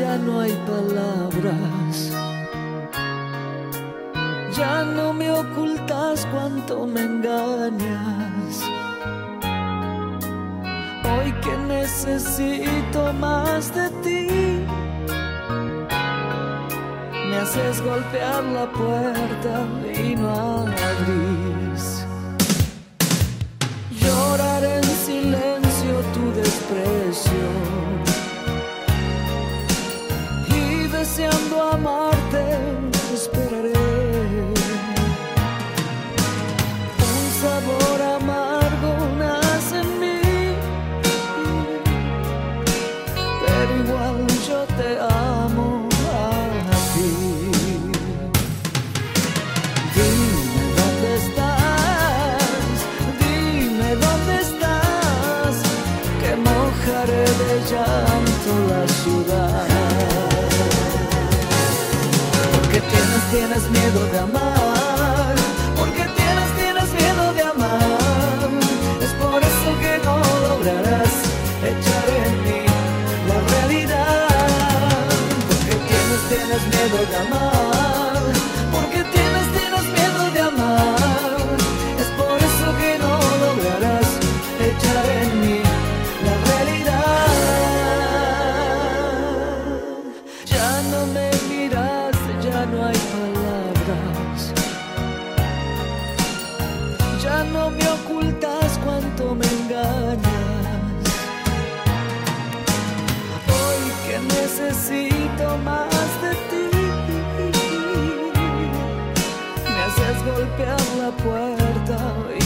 no hay palabras. Ya no me ocultas cuánto me engañas. Hoy que necesito más de ti, me haces golpear la puerta y no abrís. Llanto la ciudad. Porque tienes, tienes miedo de amar, porque tienes, tienes miedo de amar. Es por eso que no lograrás echar en mí la realidad. Porque tienes, tienes miedo de amar, hay palabras. Ya no me ocultas cuánto me engañas. Hoy que necesito más de ti, me haces golpear la puerta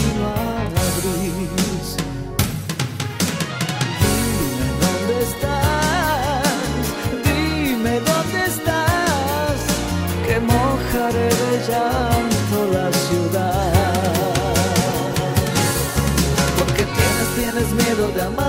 Dejaré de llanto la ciudad. Porque tienes, tienes miedo de amar.